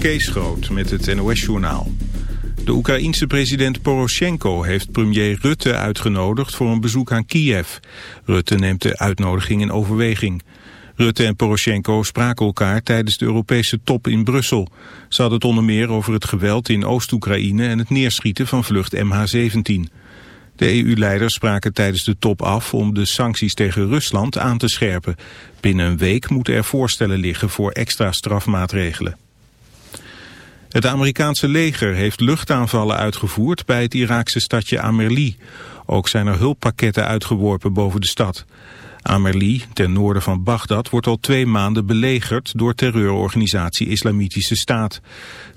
Kees Groot met het NOS-journaal. De Oekraïense president Poroshenko heeft premier Rutte uitgenodigd voor een bezoek aan Kiev. Rutte neemt de uitnodiging in overweging. Rutte en Poroshenko spraken elkaar tijdens de Europese top in Brussel. Ze hadden het onder meer over het geweld in Oost-Oekraïne en het neerschieten van vlucht MH17. De EU-leiders spraken tijdens de top af om de sancties tegen Rusland aan te scherpen. Binnen een week moeten er voorstellen liggen voor extra strafmaatregelen. Het Amerikaanse leger heeft luchtaanvallen uitgevoerd bij het Iraakse stadje Amerli. Ook zijn er hulppakketten uitgeworpen boven de stad. Amerli, ten noorden van Bagdad, wordt al twee maanden belegerd door terreurorganisatie Islamitische Staat.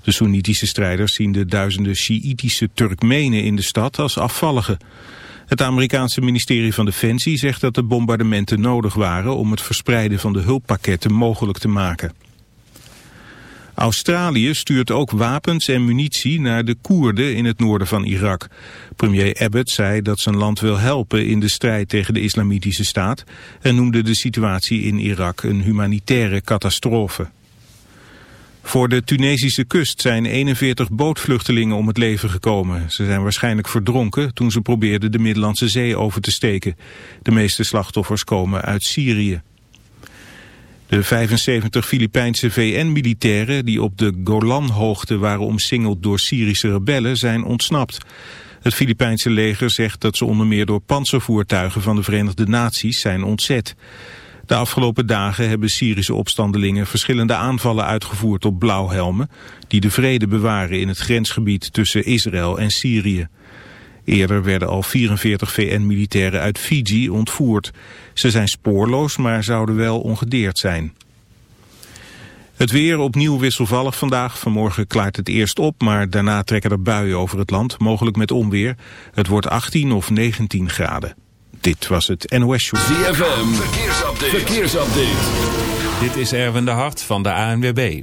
De Soenitische strijders zien de duizenden Sjiïtische Turkmenen in de stad als afvalligen. Het Amerikaanse ministerie van Defensie zegt dat de bombardementen nodig waren om het verspreiden van de hulppakketten mogelijk te maken. Australië stuurt ook wapens en munitie naar de Koerden in het noorden van Irak. Premier Abbott zei dat zijn land wil helpen in de strijd tegen de islamitische staat... en noemde de situatie in Irak een humanitaire catastrofe. Voor de Tunesische kust zijn 41 bootvluchtelingen om het leven gekomen. Ze zijn waarschijnlijk verdronken toen ze probeerden de Middellandse Zee over te steken. De meeste slachtoffers komen uit Syrië. De 75 Filipijnse VN-militairen die op de Golanhoogte waren omsingeld door Syrische rebellen zijn ontsnapt. Het Filipijnse leger zegt dat ze onder meer door panzervoertuigen van de Verenigde Naties zijn ontzet. De afgelopen dagen hebben Syrische opstandelingen verschillende aanvallen uitgevoerd op blauwhelmen die de vrede bewaren in het grensgebied tussen Israël en Syrië. Eerder werden al 44 VN-militairen uit Fiji ontvoerd. Ze zijn spoorloos, maar zouden wel ongedeerd zijn. Het weer opnieuw wisselvallig vandaag. Vanmorgen klaart het eerst op, maar daarna trekken er buien over het land, mogelijk met onweer. Het wordt 18 of 19 graden. Dit was het NOS Show. ZFM, verkeersupdate. verkeersupdate. Dit is Erwin de Hart van de ANWB.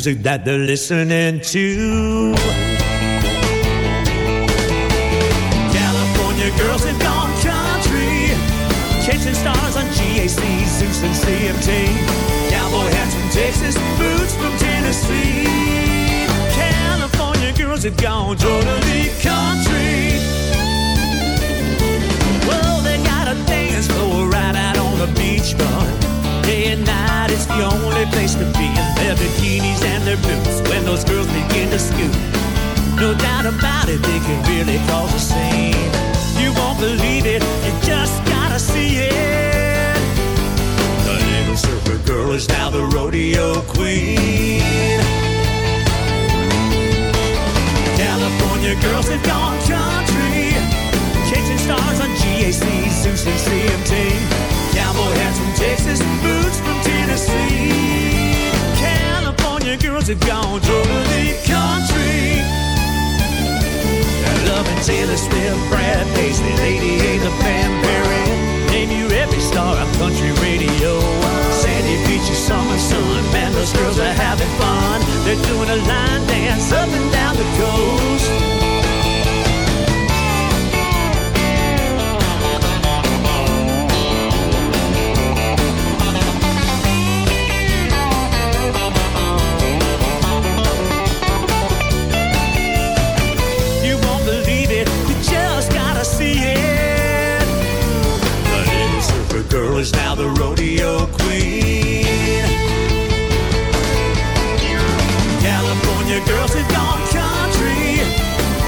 Music that they're listening to. California girls have gone country, chasing stars on GAC, Zeus, and CMT. Cowboy hats from Texas, boots from Tennessee. California girls have gone totally country. No doubt about it, they can really cause a scene. You won't believe it, you just gotta see it. The little surfer girl is now the rodeo queen. California girls have gone country, chasing stars on GAC, Zeus and CMT. Cowboy hats from Texas, boots from Tennessee. California girls have gone totally country. Taylor Swift, Brad Paisley, Lady A, the Band Perry. Name you every star on country radio. Sandy Beach, summer sun, man, those girls are having fun. They're doing a line dance up and down the coast.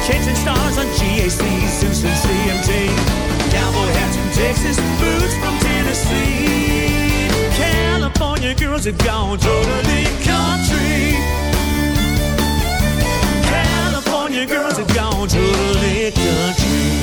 Chasing stars on GAC, Zeus and CMT. Cowboy hats from Texas, boots from Tennessee. California girls have gone totally country. California girls have gone totally country.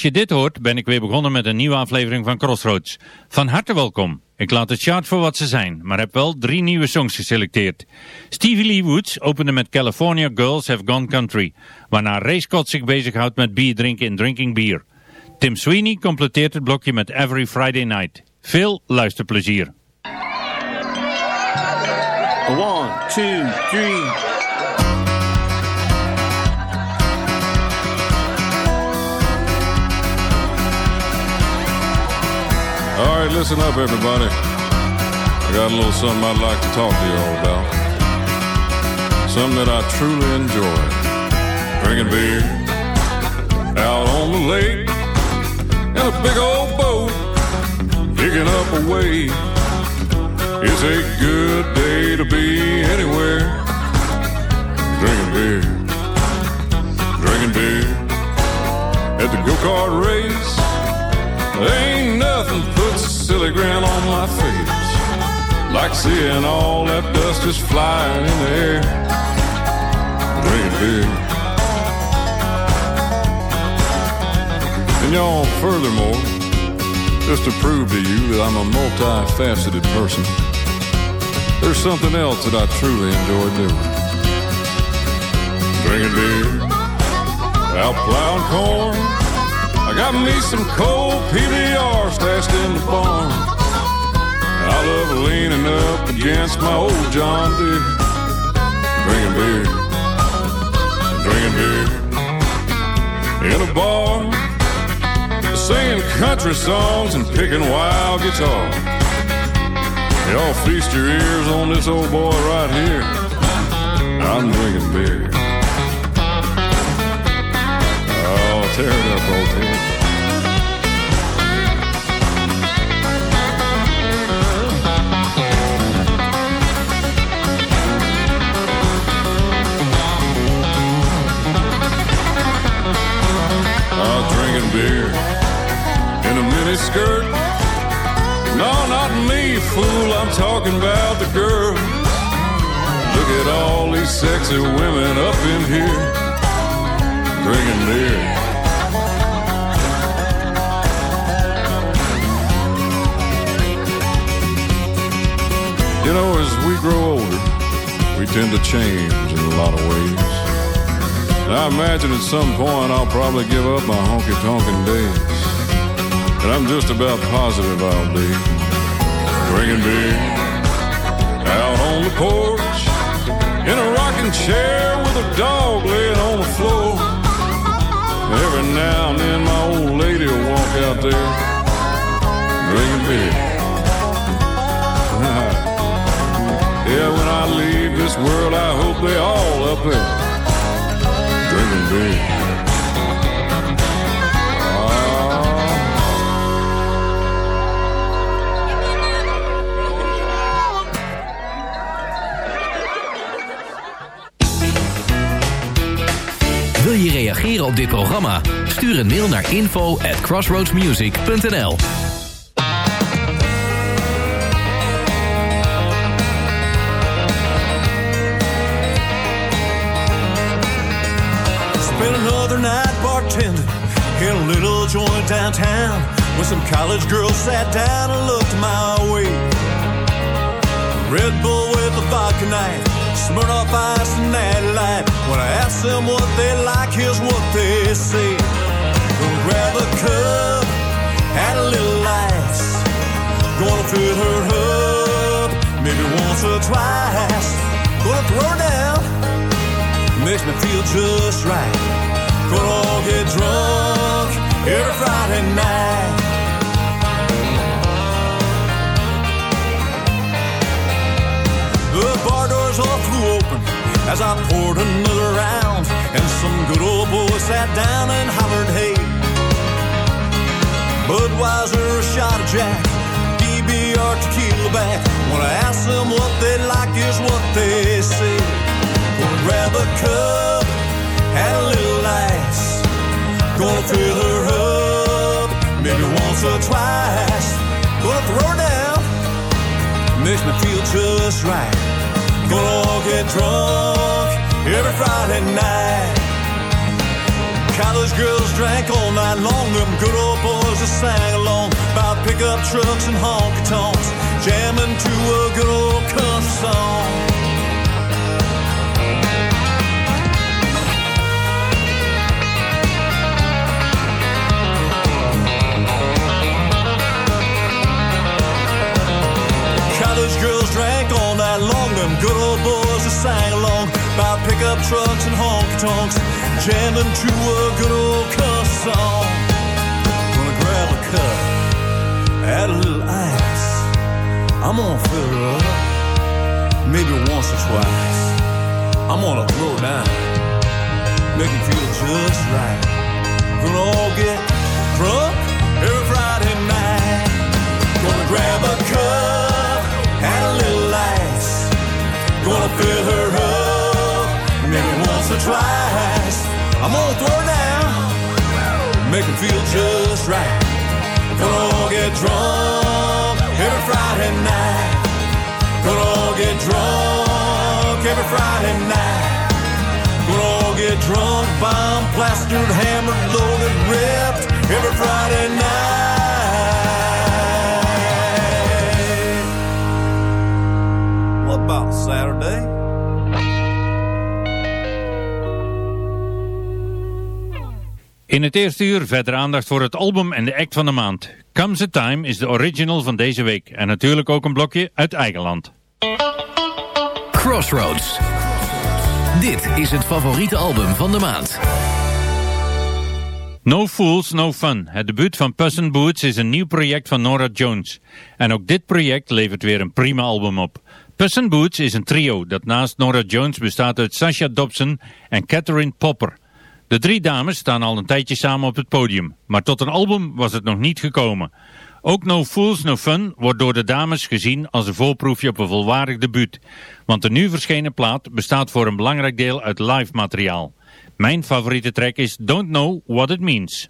Als je dit hoort, ben ik weer begonnen met een nieuwe aflevering van Crossroads. Van harte welkom. Ik laat het chart voor wat ze zijn, maar heb wel drie nieuwe songs geselecteerd. Stevie Lee Woods opende met California Girls Have Gone Country, waarna Ray Scott zich bezighoudt met bier drinken in Drinking Beer. Tim Sweeney completeert het blokje met Every Friday Night. Veel luisterplezier. One, two, three. All right, listen up, everybody. I got a little something I'd like to talk to you all about. Something that I truly enjoy. Drinking beer out on the lake in a big old boat, kicking up a wave. It's a good day to be anywhere. Drinking beer, drinking beer at the go kart race. Ain't nothing silly grin on my face like seeing all that dust just flying in the air. Drinking beer. And y'all, furthermore, just to prove to you that I'm a multifaceted person, there's something else that I truly enjoy doing. Drinking beer, out plowing corn. I got me some cold PBR stashed in the barn. I love leaning up against my old John Deere. Drinking beer, drinking beer. In a bar, singing country songs and picking wild guitar. Y'all feast your ears on this old boy right here. I'm drinking beer. Oh, tear it up, old Ted. Skirt. No, not me, fool. I'm talking about the girl. Look at all these sexy women up in here drinking beer. You know, as we grow older, we tend to change in a lot of ways. I imagine at some point I'll probably give up my honky tonkin' days. And I'm just about positive I'll be drinking beer out on the porch in a rocking chair with a dog laying on the floor. Every now and then my old lady will walk out there drinking beer. yeah, when I leave this world, I hope they all up there drinking beer. Reageren op dit programma? Stuur een mail naar info at crossroadsmusic.nl Spent another night bartending in a little joint downtown when some college girls sat down and looked my way. Red Bull with a vodka night, Smirnoff Ice and Natty Light. When I ask them what they like, here's what they say. Gonna grab a cup, add a little ice. Gonna fill her up, maybe once or twice. Gonna throw down makes me feel just right. Gonna all get drunk every Friday night. The bar doors all flew open as I poured another round, and some good old boys sat down and hollered, "Hey!" Budweiser, a shot of Jack, PBR tequila back. When I ask them what they like, is what they say. Gonna grab a cup, add a little ice. Gonna fill her up, maybe once or twice. Gonna throw her down, makes me feel just right. Gonna all get drunk every Friday night. College girls drank all night long. Them good old boys just sang along about pickup trucks and honky tonks, jamming to a good old country song. College girls drank. Them good old boys just sang along about pickup trucks and honky tonks, jamming to a good old cuss song. Gonna grab a cup, add a little ice. I'm gonna fill her up, maybe once or twice. I'm gonna throw down, make it feel just right. Gonna all get drunk every Friday night. Gonna grab a cup, Gonna fill her up, maybe once or twice. I'm gonna throw her down, make it feel just right. Gonna get drunk every Friday night. Gonna get drunk every Friday night. Gonna get drunk, bomb, plastered, hammered, loaded, ripped every Friday night. About Saturday? In het eerste uur verder aandacht voor het album en de act van de maand. Comes a Time is de original van deze week. En natuurlijk ook een blokje uit eigen land. Crossroads. Dit is het favoriete album van de maand. No Fools, No Fun. Het debuut van Puss in Boots is een nieuw project van Nora Jones. En ook dit project levert weer een prima album op. Puss in Boots is een trio dat naast Nora Jones bestaat uit Sasha Dobson en Catherine Popper. De drie dames staan al een tijdje samen op het podium, maar tot een album was het nog niet gekomen. Ook No Fools No Fun wordt door de dames gezien als een voorproefje op een volwaardig debuut. Want de nu verschenen plaat bestaat voor een belangrijk deel uit live materiaal. Mijn favoriete track is Don't Know What It Means.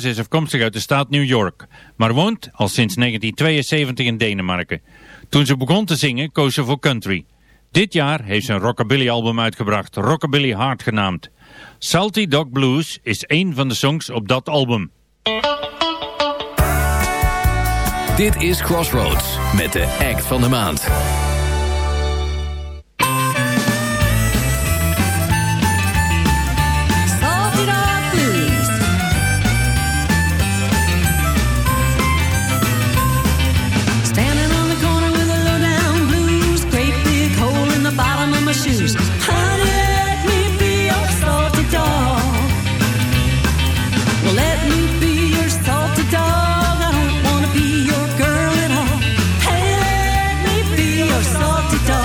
Rosanus is afkomstig uit de staat New York, maar woont al sinds 1972 in Denemarken. Toen ze begon te zingen, koos ze voor country. Dit jaar heeft ze een rockabilly-album uitgebracht, Rockabilly Heart genaamd. Salty Dog Blues is een van de songs op dat album. Dit is Crossroads met de act van de maand. Your salty.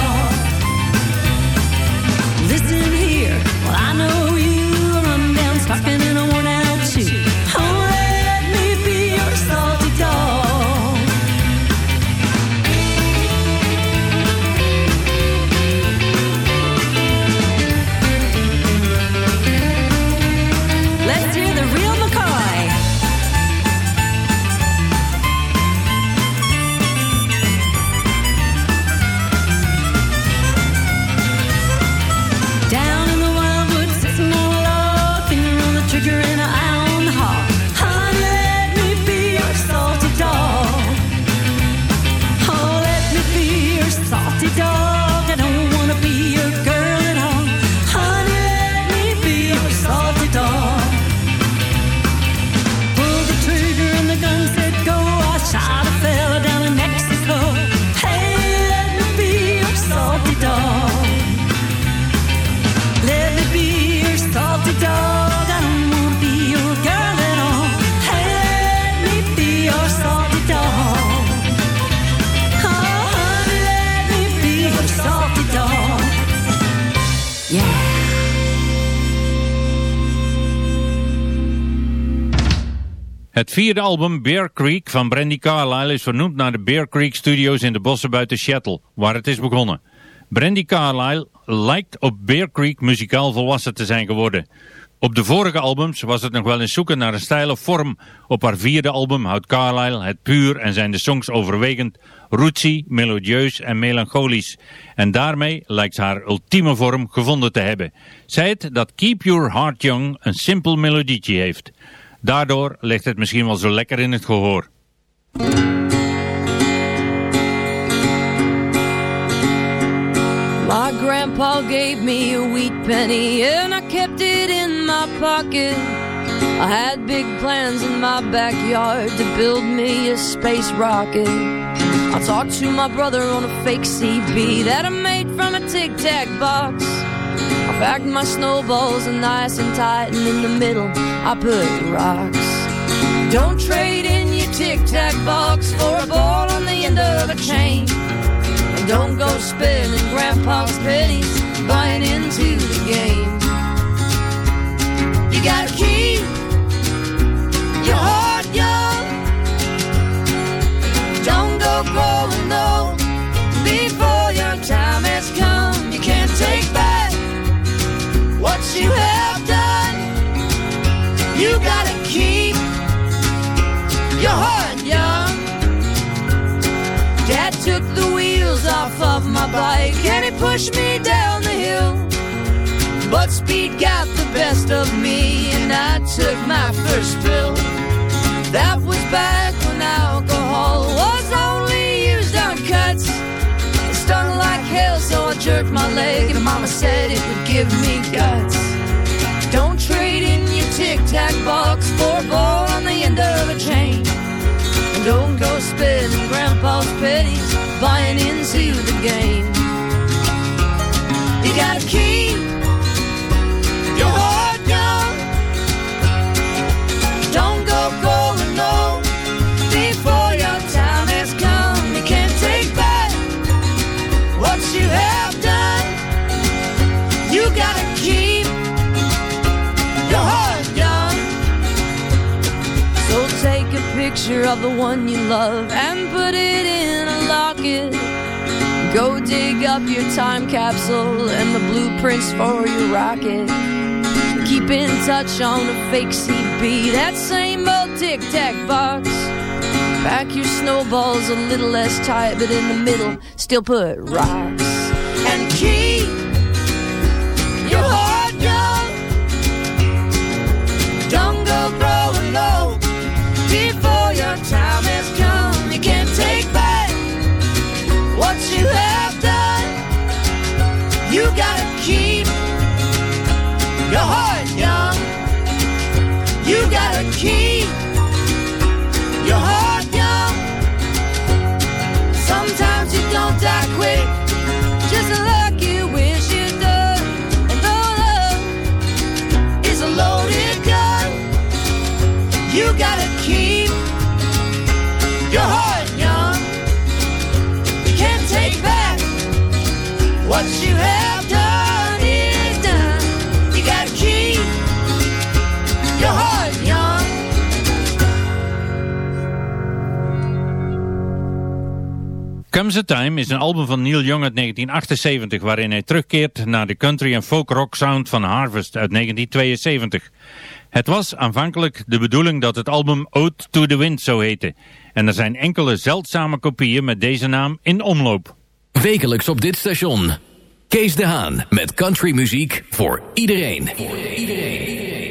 Vierde album Bear Creek van Brandy Carlile is vernoemd naar de Bear Creek Studios in de bossen buiten Seattle, waar het is begonnen. Brandy Carlile lijkt op Bear Creek muzikaal volwassen te zijn geworden. Op de vorige albums was het nog wel eens zoeken naar een stijl of vorm. Op haar vierde album houdt Carlyle het puur en zijn de songs overwegend rootsy, melodieus en melancholisch. En daarmee lijkt haar ultieme vorm gevonden te hebben. Zij het dat Keep Your Heart Young een simpel melodietje heeft. Daardoor ligt het misschien wel zo lekker in het gehoor. My grandpa gave me a wheat penny and I kept it in my pocket. I had big plans in my backyard to build me a space rocket. I talked to my brother on a fake CB that I made from a Tic Tac box. Packed my snowballs and nice and tight, and in the middle I put rocks. Don't trade in your Tic Tac box for a ball on the end of a chain. And don't go spending Grandpa's pennies buying into the game. You gotta keep your heart young. Don't go growing old you have done. You gotta keep your heart young. Dad took the wheels off of my bike and he pushed me down the hill. But speed got the best of me and I took my first pill. That was back when alcohol was only used on cuts. It stung like hell, so I jerked my leg, and Mama said it would give me guts. In your tic tac box for a ball on the end of a chain. And don't go spending Grandpa's pennies buying into the game. You gotta keep your heart young. Don't go growing old before your time has come. You can't take back what you have done. You gotta picture of the one you love and put it in a locket. Go dig up your time capsule and the blueprints for your rocket. Keep in touch on a fake CB, that same old tic tac box. Pack your snowballs a little less tight, but in the middle, still put rocks. And keep Comes a Time is een album van Neil Young uit 1978 waarin hij terugkeert naar de country en folk rock sound van Harvest uit 1972. Het was aanvankelijk de bedoeling dat het album Ode to the Wind zou heten. En er zijn enkele zeldzame kopieën met deze naam in omloop. Wekelijks op dit station. Kees de Haan met countrymuziek voor iedereen. comes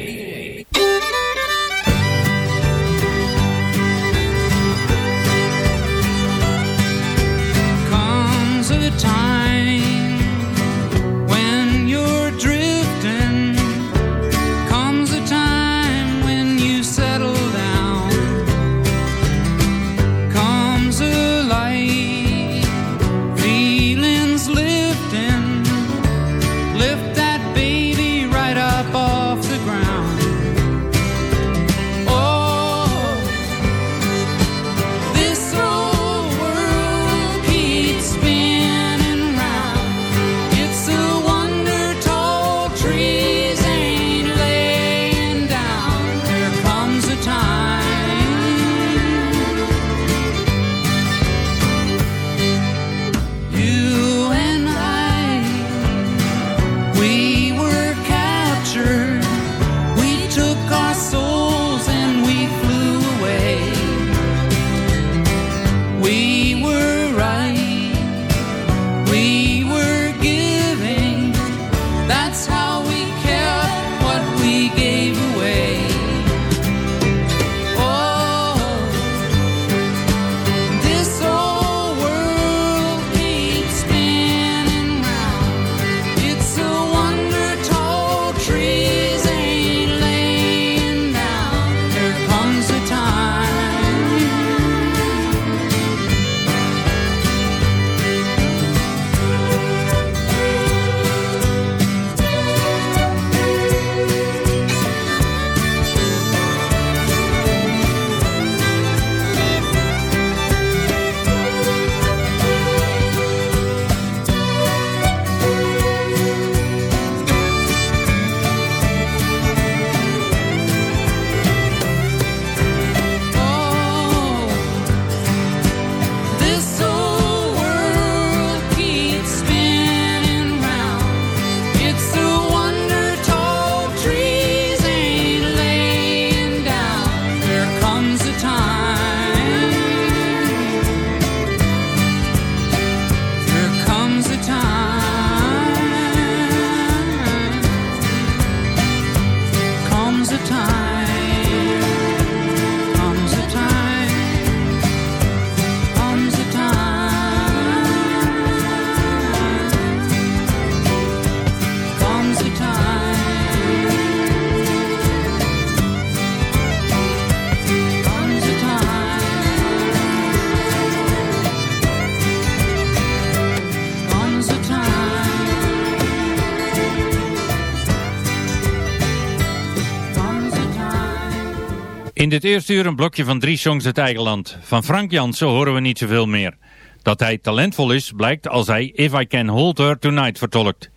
dit eerste uur een blokje van drie songs uit eigen land. Van Frank Jansen horen we niet zoveel meer. Dat hij talentvol is, blijkt als hij If I Can Hold Her Tonight vertolkt.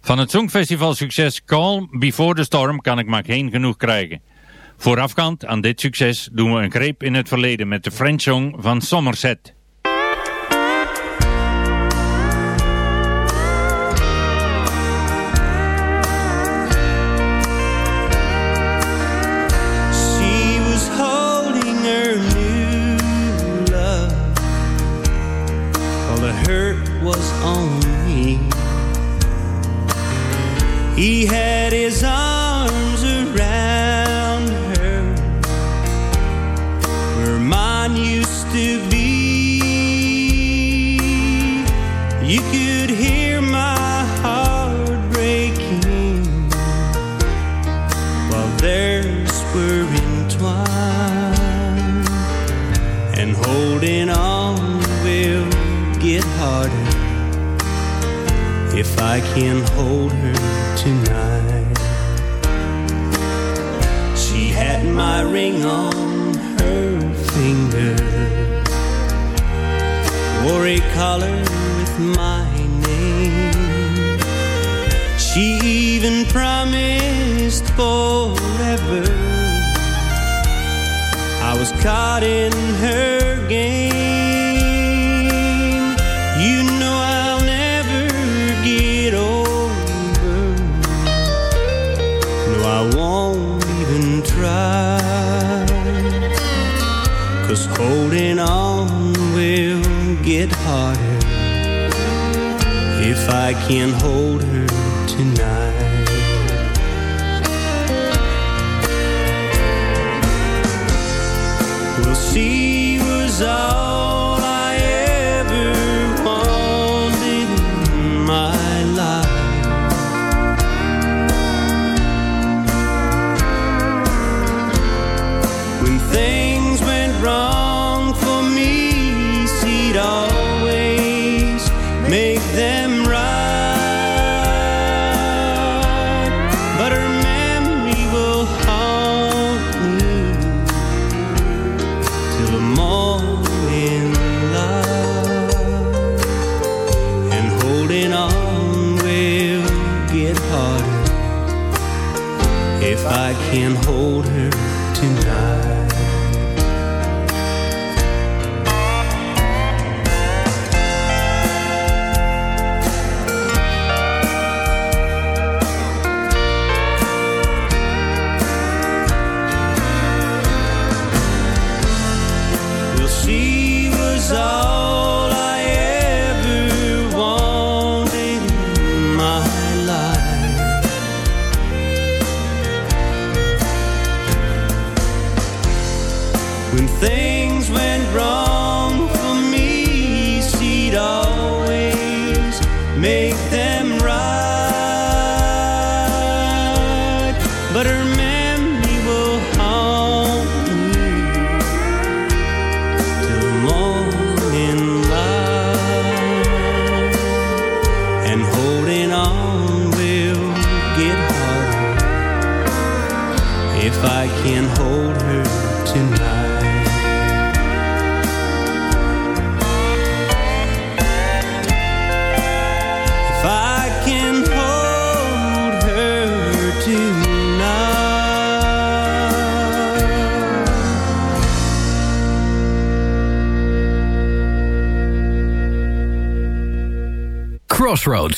Van het songfestival succes Calm Before the Storm kan ik maar geen genoeg krijgen. Voorafgaand aan dit succes doen we een greep in het verleden met de French song van Somerset. He had his own. holding on will get harder if I can hold her tonight. Crossroads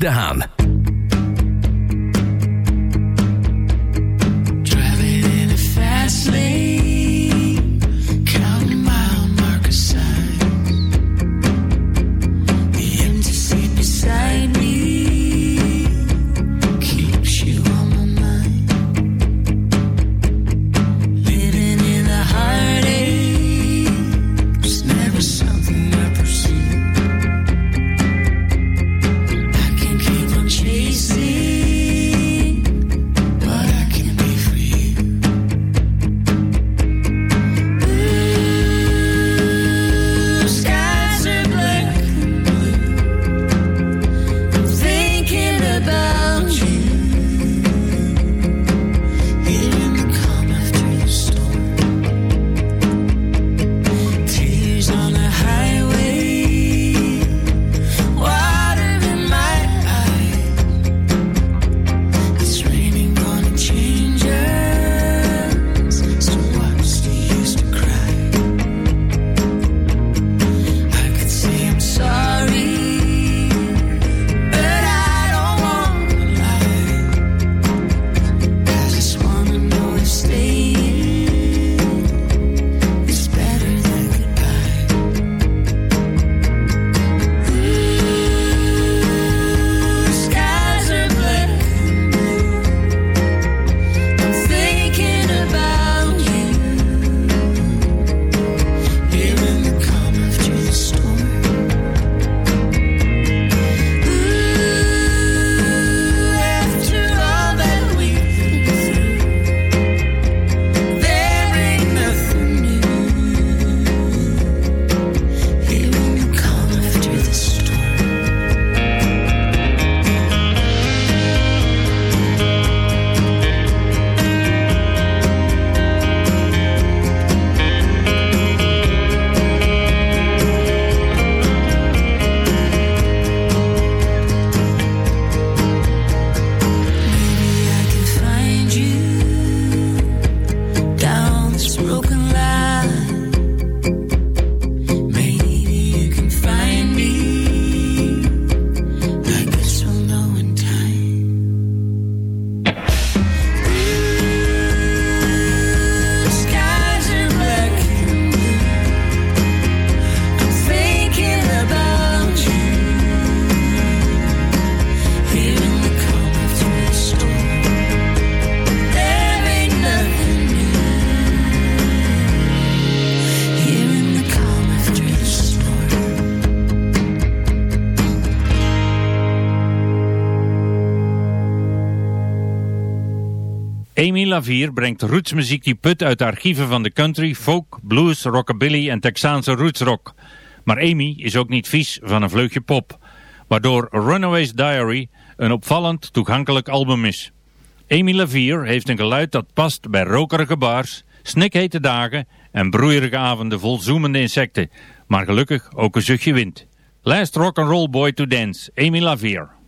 Daan. Klavier brengt rootsmuziek die put uit de archieven van de country, folk, blues, rockabilly en Texaanse rootsrock. Maar Amy is ook niet vies van een vleugje pop, waardoor Runaways Diary een opvallend toegankelijk album is. Amy Lavier heeft een geluid dat past bij rokerige bars, snikhete dagen en broeierige avonden vol zoemende insecten, maar gelukkig ook een zuchtje wind. Last Rock and Roll Boy to Dance, Amy Lavier.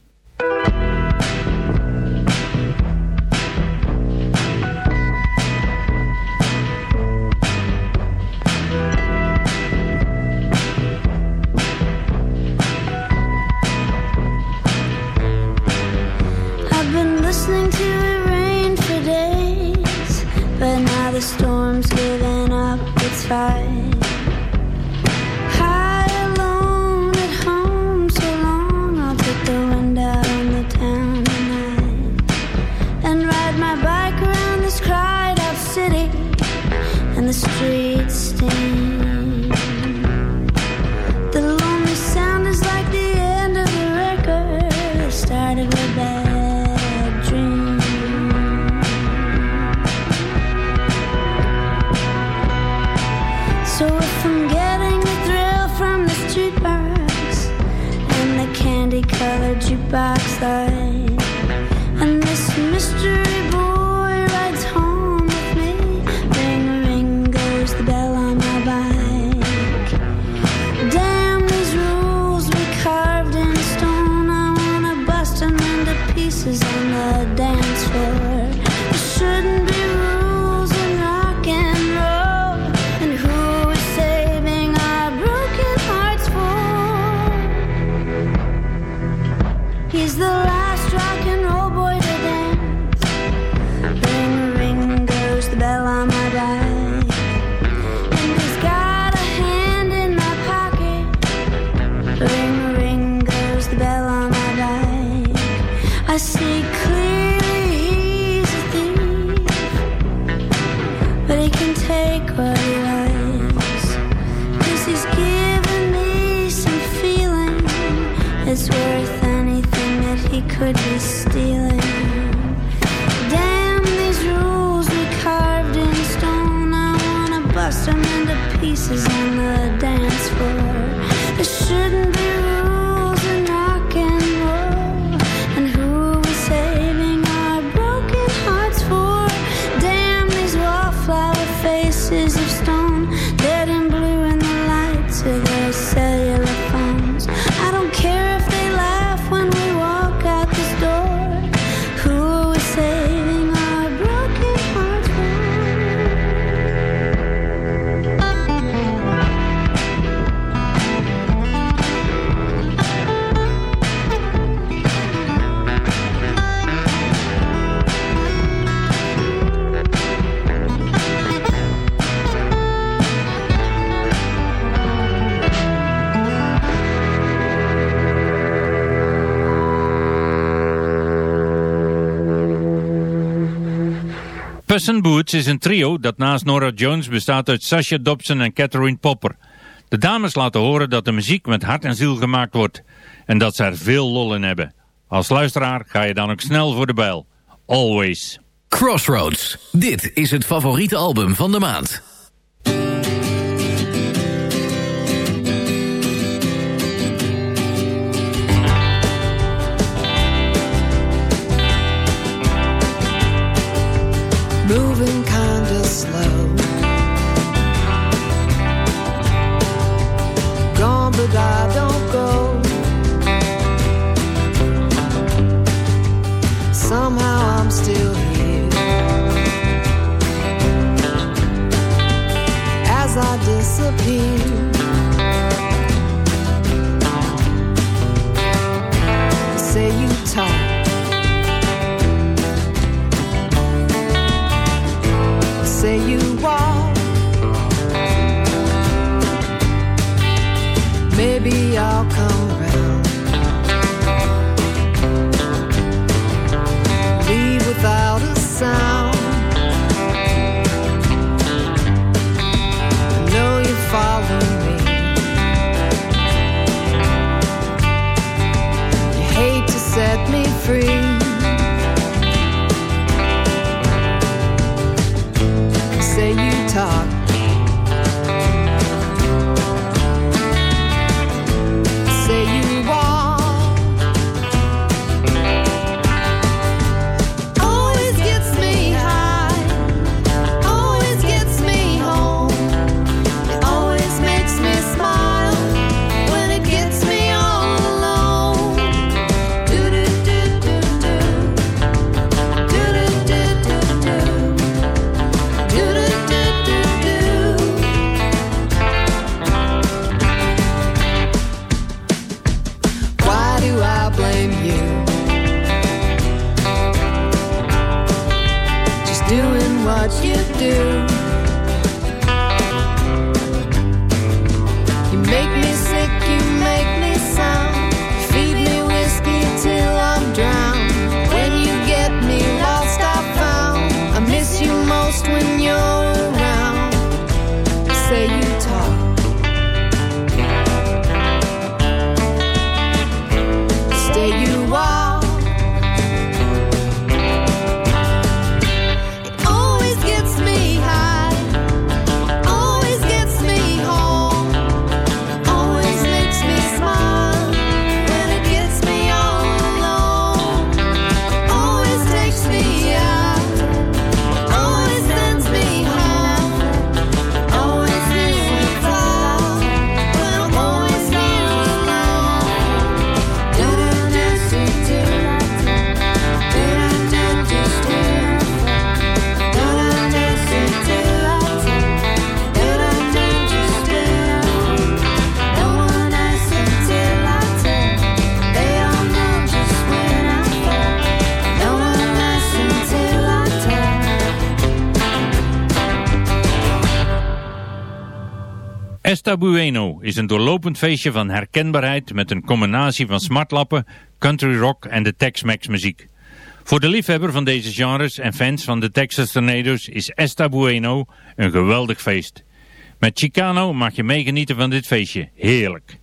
Puss Boots is een trio dat naast Nora Jones bestaat uit Sasha Dobson en Catherine Popper. De dames laten horen dat de muziek met hart en ziel gemaakt wordt en dat ze er veel lol in hebben. Als luisteraar ga je dan ook snel voor de bijl. Always. Crossroads. Dit is het favoriete album van de maand. doing what you do. Esta Bueno is een doorlopend feestje van herkenbaarheid met een combinatie van smartlappen, country rock en de Tex-Mex muziek. Voor de liefhebber van deze genres en fans van de Texas Tornadoes is Esta Bueno een geweldig feest. Met Chicano mag je meegenieten van dit feestje. Heerlijk!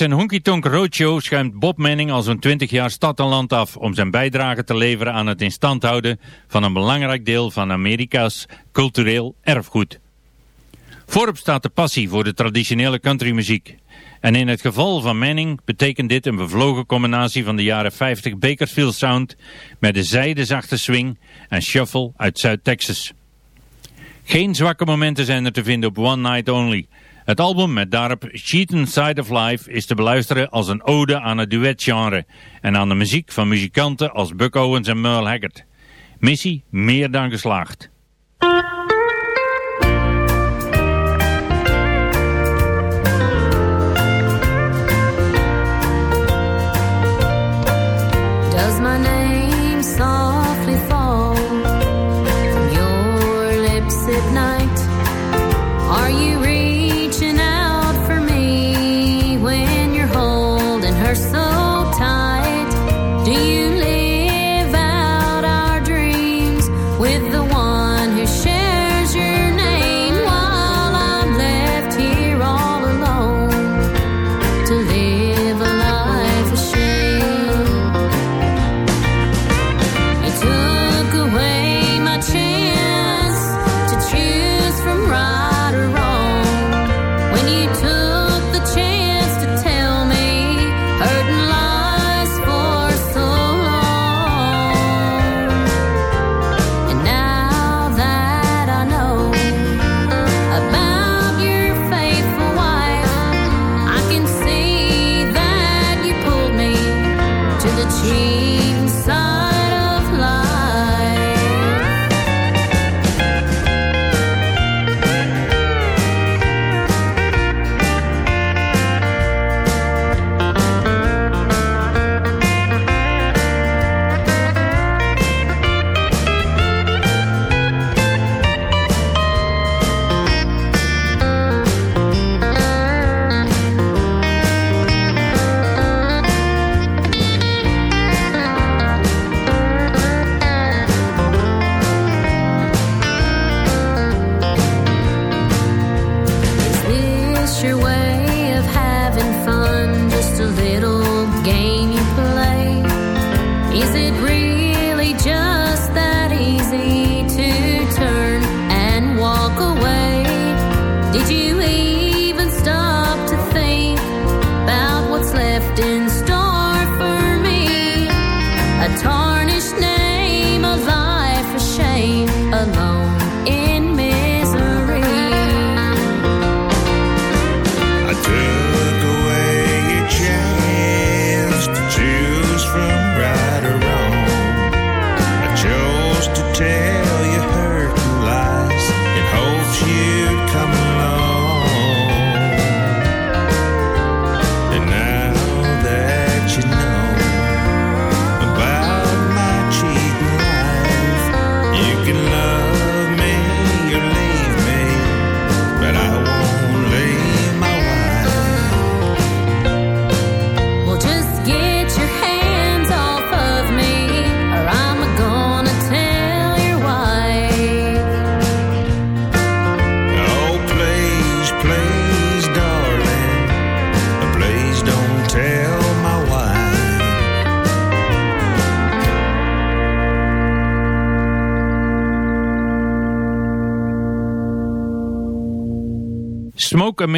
zijn Honky Tonk Roadshow schuimt Bob Manning al zo'n 20 jaar stad en land af om zijn bijdrage te leveren aan het in stand houden van een belangrijk deel van Amerika's cultureel erfgoed. Voorop staat de passie voor de traditionele countrymuziek. En in het geval van Manning betekent dit een bevlogen combinatie van de jaren 50 Bakersfield Sound met de zijdezachte swing en shuffle uit Zuid-Texas. Geen zwakke momenten zijn er te vinden op One Night Only, het album met daarop and Side of Life is te beluisteren als een ode aan het duetgenre en aan de muziek van muzikanten als Buck Owens en Merle Haggard. Missie meer dan geslaagd. Does my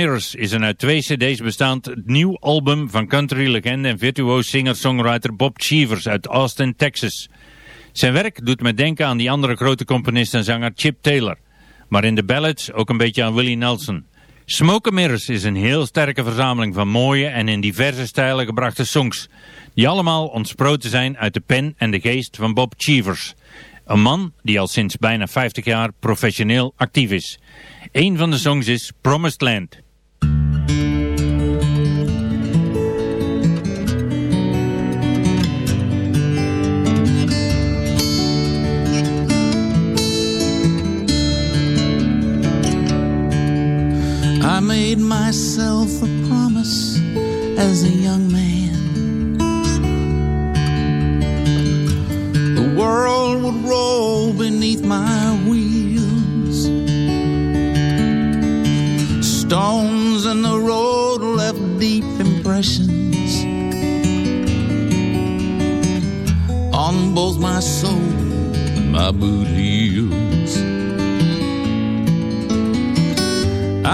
Mirrors is een uit twee cd's bestaand nieuw album van country-legende en virtuoos singer-songwriter Bob Cheevers uit Austin, Texas. Zijn werk doet me denken aan die andere grote componist en zanger Chip Taylor, maar in de ballads ook een beetje aan Willie Nelson. Smoke Mirrors is een heel sterke verzameling van mooie en in diverse stijlen gebrachte songs, die allemaal ontsproten zijn uit de pen en de geest van Bob Cheevers. Een man die al sinds bijna 50 jaar professioneel actief is. Een van de songs is Promised Land. I made myself a promise as a young man. The world would roll beneath my wheels. Stones in the road left deep impressions on both my soul and my boot heels.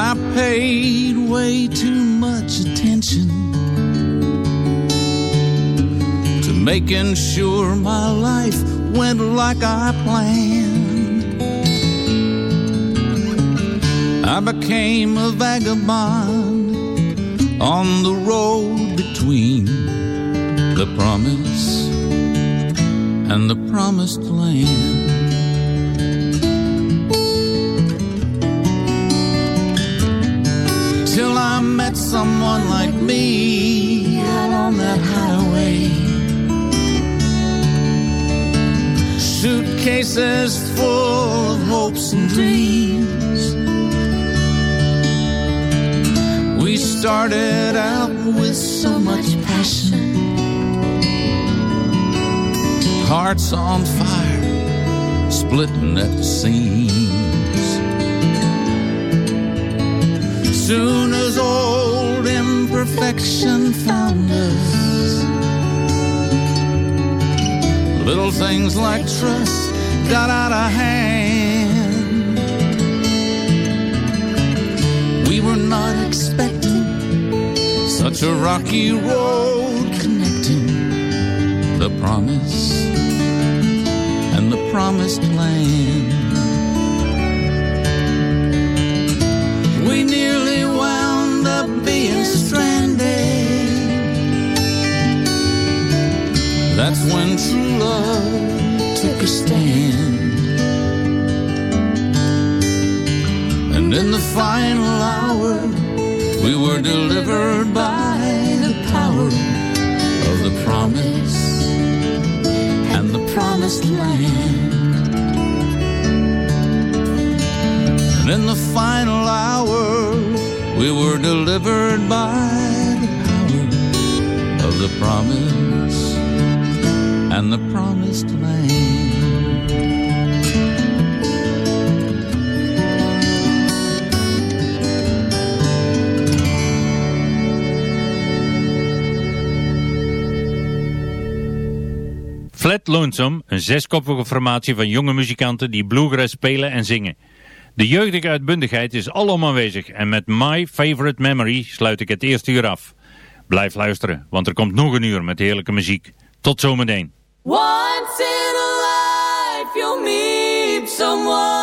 I paid way too much attention to making sure my life went like I planned. I became a vagabond on the road between the promise and the promised land. Till I met someone like me out on that highway. Suitcases full of hopes and dreams. We started out with so much passion, hearts on fire, splitting at the seams. Soon as old imperfection found us. Little things like trust got out of hand. We were not expecting such a rocky road connecting the promise and the promised land. We nearly wound up being stranded. That's when true love took a stand. And in the final hour, we were delivered by the power of the promise and the promised land. And in the final hour, we were delivered by the power of the promise and the promised land. Flat Lonesome, een zeskoppige formatie van jonge muzikanten die bluegrass spelen en zingen. De jeugdige uitbundigheid is alom aanwezig en met My Favorite Memory sluit ik het eerste uur af. Blijf luisteren, want er komt nog een uur met heerlijke muziek. Tot zometeen. In a life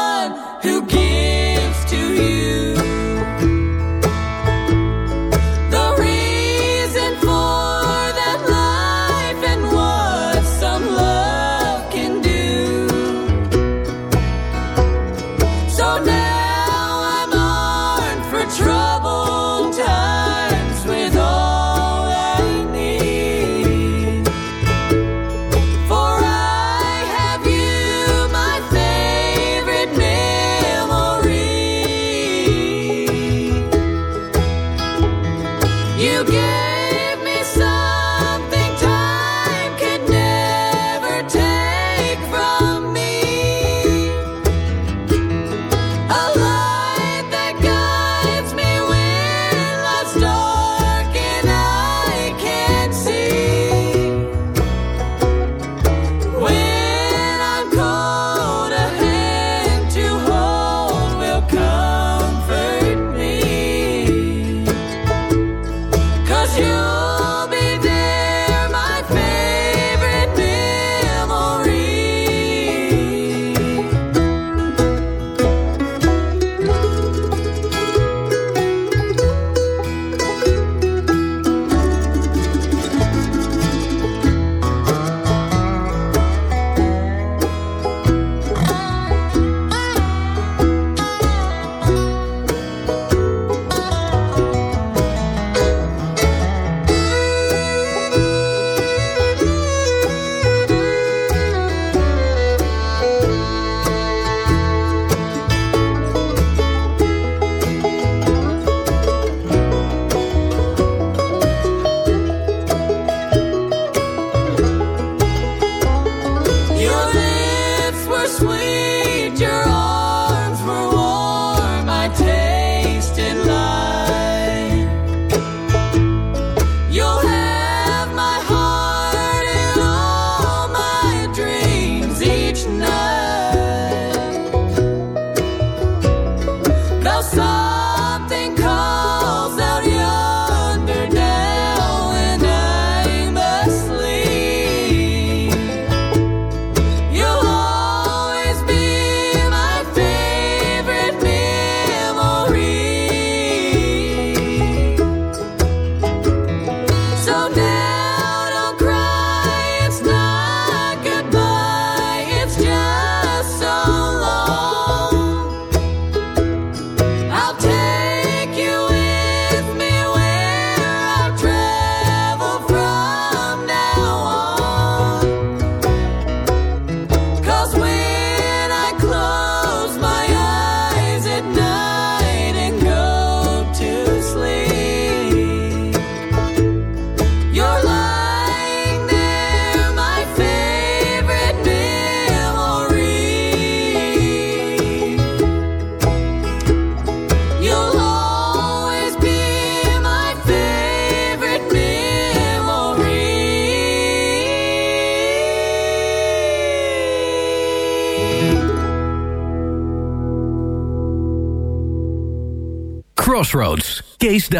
Crossroads. Kees de